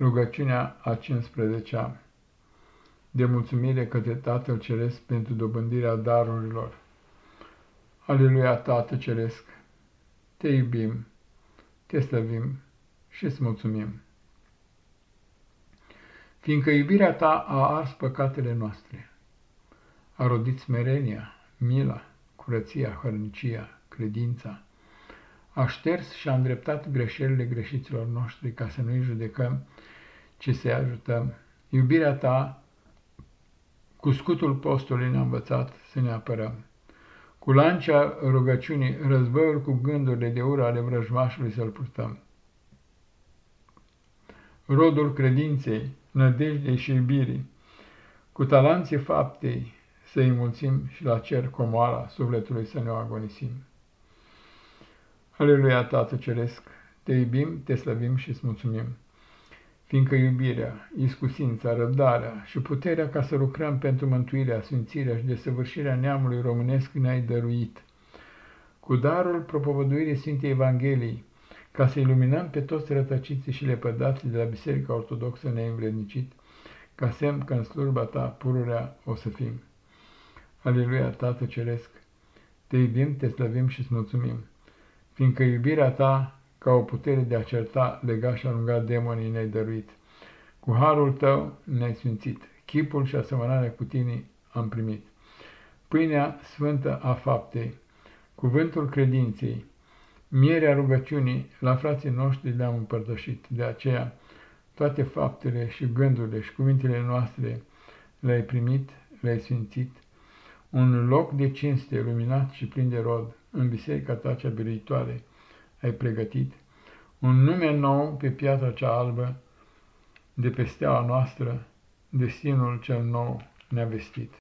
Rugăciunea a 15-a de mulțumire către Tatăl Ceresc pentru dobândirea darurilor. Aleluia, Tată Ceresc, te iubim, te slăvim și îți mulțumim. Fiindcă iubirea ta a ars păcatele noastre, a rodit smerenia, mila, curăția, hărnicia, credința, a șters și a îndreptat greșelile greșiților noștri ca să nu-i judecăm, ci să-i ajutăm. Iubirea ta, cu scutul postului ne-a învățat să ne apărăm. Cu lancea rugăciunii, războiul cu gândurile de ură ale vrăjmașului să-l purtăm. Rodul credinței, nădejdei și iubirii, cu talanții faptei să-i mulțim și la cer comoara sufletului să ne o agonisim. Aleluia, Tată Ceresc, te iubim, te slăvim și îți mulțumim, fiindcă iubirea, iscusința, răbdarea și puterea ca să lucrăm pentru mântuirea, sfințirea și desăvârșirea neamului românesc ne-ai dăruit. Cu darul propovăduirii Sfintei Evangheliei, ca să iluminăm pe toți rătăciții și lepădați de la Biserica Ortodoxă neînvrednicit, ca semn că în slujba ta pururea o să fim. Aleluia, Tată Ceresc, te iubim, te slăvim și îți mulțumim fiindcă iubirea ta, ca o putere de a certa, lega și alunga demonii ne-ai dăruit. Cu harul tău ne-ai sfințit, chipul și asemănarea cu tine am primit. Pâinea sfântă a faptei, cuvântul credinței, mierea rugăciunii, la frații noștri le-am împărtășit. De aceea, toate faptele și gândurile și cuvintele noastre le-ai primit, le-ai sfințit, un loc de cinste luminat și plin de rod, în biserica ta cea biruitoare ai pregătit, un nume nou pe piatra cea albă, de pe steaua noastră, destinul cel nou ne-a vestit.